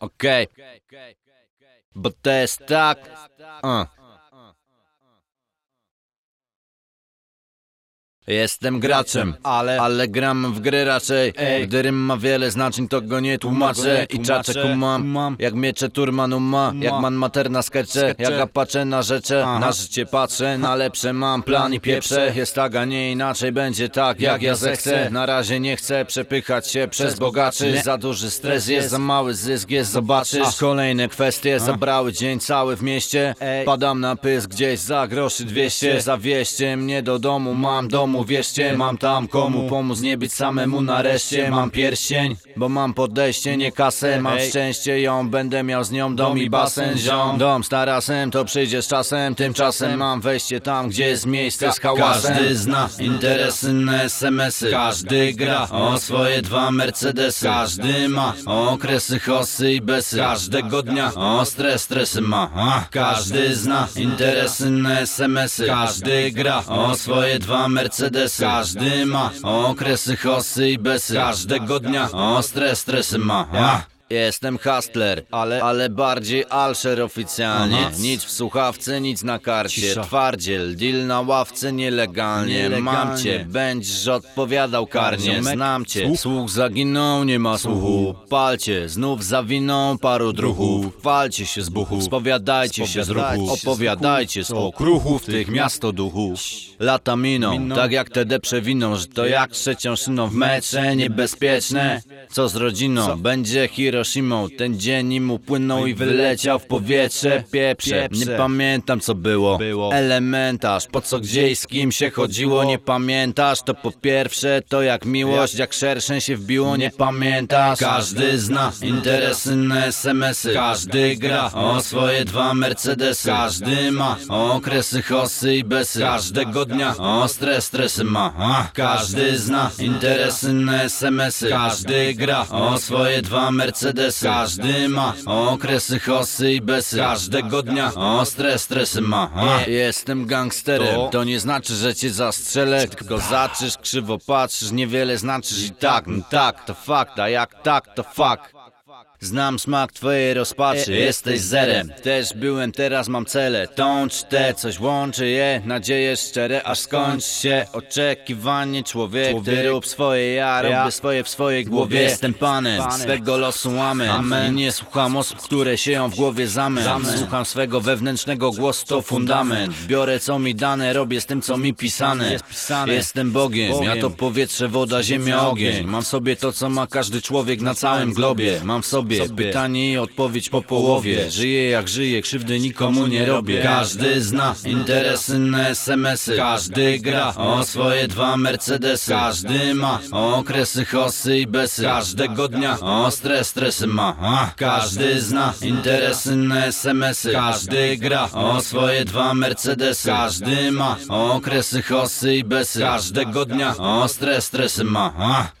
Okej. Bo to jest tak. Uh. Jestem graczem, ale, ale gram w gry raczej. Ej. Gdy rym ma wiele znaczeń, to go nie tłumaczę I czaczę kumam, jak miecze Turmanu ma Jak man materna skecze, jak apaczę na rzecze Aha. Na życie patrzę, na lepsze mam plan i pieprze. Jest tak, a nie inaczej, będzie tak jak ja zechcę. Na razie nie chcę przepychać się przez bogaczy. Za duży stres jest, za mały zysk jest, zobaczysz Kolejne kwestie. Zabrały dzień cały w mieście. Padam na pysk gdzieś za groszy 200 Zawieźcie mnie do domu, mam domu, wierzcie Mam tam komu pomóc, nie być samemu nareszcie. Mam pierścień, bo mam podejście, nie kasę Mam szczęście, ją będę miał z nią. Dom i basen Ziom, dom z tarasem, to przyjdzie z czasem. Tymczasem mam wejście tam, gdzie jest miejsce z hałasem. Każdy zna interesy na SMS-y Każdy gra o swoje dwa Mercedesy. Każdy ma okresy hosy i besy. Każdego dnia ostre stresy ma A, Każdy zna interesy na SMS-y Każdy gra o swoje dwa Mercedesy Każdy ma. Okresy hosy i besy Każdego dnia. Ostre stresy ma Jestem hustler, ale, ale bardziej alszer oficjalnie. Aha. Nic w słuchawce, nic na karcie. Cisza. Twardziel, deal na ławce nielegalnie, Mam Nielegalnie. cię, będziesz odpowiadał karnie. Znam cię, słuch? słuch zaginął, nie ma słuchu. Palcie, znów zawiną paru druhów Walcie się z buchów, spowiadajcie się z ruchu. Opowiadajcie z ruchu. okruchów tych miasto duchów Lata miną, tak jak te przewiną Że to jak trzecią szyną w metrze niebezpieczne. Co z rodziną, będzie Hiroshimą Ten dzień im upłynął i wyleciał w powietrze Pieprze, nie pamiętam co było. Było. Elementarz, po co gdzie i z kim się chodziło Nie pamiętasz, to po pierwsze To jak miłość, jak szerszeń się wbiło Nie pamiętasz? Każdy zna interesy na SMS-y Każdy gra o swoje dwa Mercedesy. Każdy ma okresy hosy i besy. Każdego dnia ostre stresy ma A, Każdy zna interesy na SMS-y Każdy gra o swoje dwa Mercedesy Każdy ma. Okresy hosy i besy Każdego dnia. Ostre stresy ma. A, Jestem gangsterem, To- to nie znaczy, że cię zastrzelę Tylko zaczysz, krzywo patrzysz, niewiele znaczysz i tak, no tak, to fakt, a jak tak, to fakt Znam smak twojej rozpaczy, E, e, jesteś zerem. Też byłem, teraz mam cele. Tą czy te, coś łączy je. Nadzieje szczere, aż skończy się. Oczekiwanie człowiek Ty rób swoje, ja robię swoje w swojej głowie Jestem panem, swego losu amen. Amen. Nie słucham osób, które sieją w głowie zamęt. Słucham swego wewnętrznego głosu, to fundament. Biorę co mi dane, robię z tym co mi pisane. Jest pisane. Jestem Bogiem, ja to powietrze, woda, ziemia, ogień. Mam w sobie to co ma każdy człowiek na całym globie. Mam w sobie sobie. pytanie i odpowiedź po połowie. Żyję jak żyję, krzywdy nikomu nie robię. Każdy zna interesy na SMS-y Każdy gra o swoje dwa Mercedesy. Każdy ma okresy hosy i besy. Każdego dnia ostre stresy ma. A, Każdy zna interesy na SMS-y Każdy gra o swoje dwa Mercedesy. Każdy ma okresy hosy i besy. Każdego dnia ostre stresy ma. A,